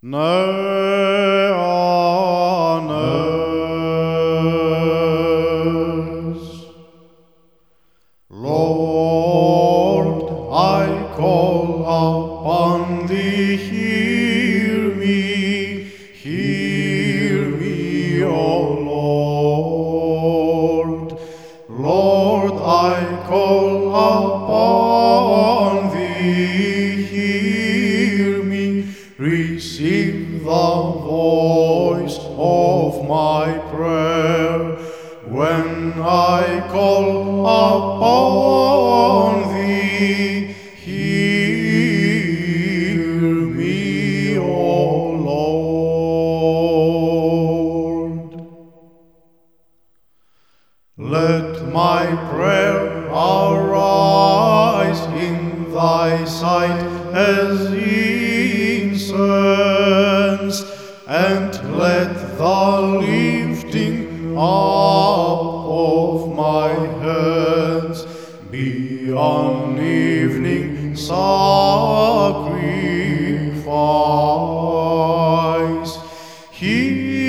No honors, Lord, I call upon Thee. Hear me, hear me, O Lord, Lord, I call upon. the voice of my prayer when I call upon thee. Hear me, O Lord. Let my prayer arise in thy sight as incense. let the lifting up of my hands be an evening sacrifice. Here